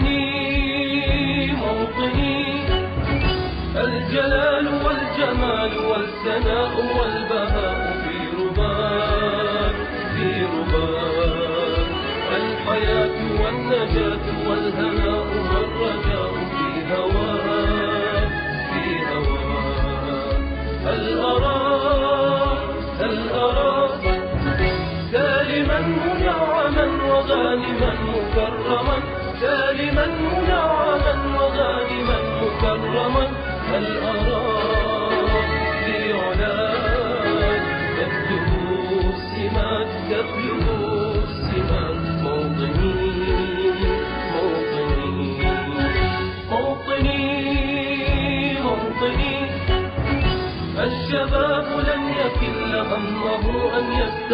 موطني موطني. الجلال والجمال والثناء والبهاء في رباك في رباك. الحياة والنجاة والهناء والرجاء في هواك في هواك. هل أراك هل أراك سالما منعما وغانما مكرما. سالما منعما وغانما مكرما هل أراك في علاك تبلغ السمات تبلغ السمات موطني موطني موطني موطني. الشباب لن يكل همه أن يستقيم